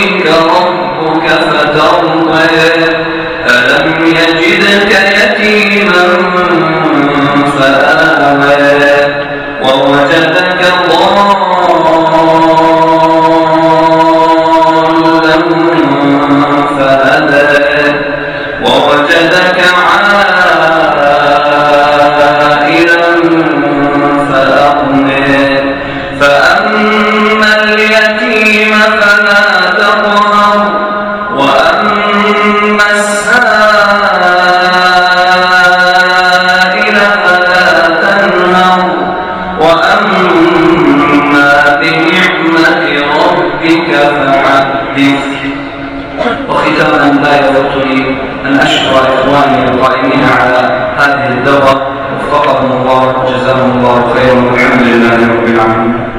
يعطيك ربك فترضى وأما بنعمة ربك فحدث. وختاما لا يفوتني أن أشكر إخواني القائمين على هذه الدورة. وفقهم الله وجزاهم الله خيرا والحمد لله رب العالمين.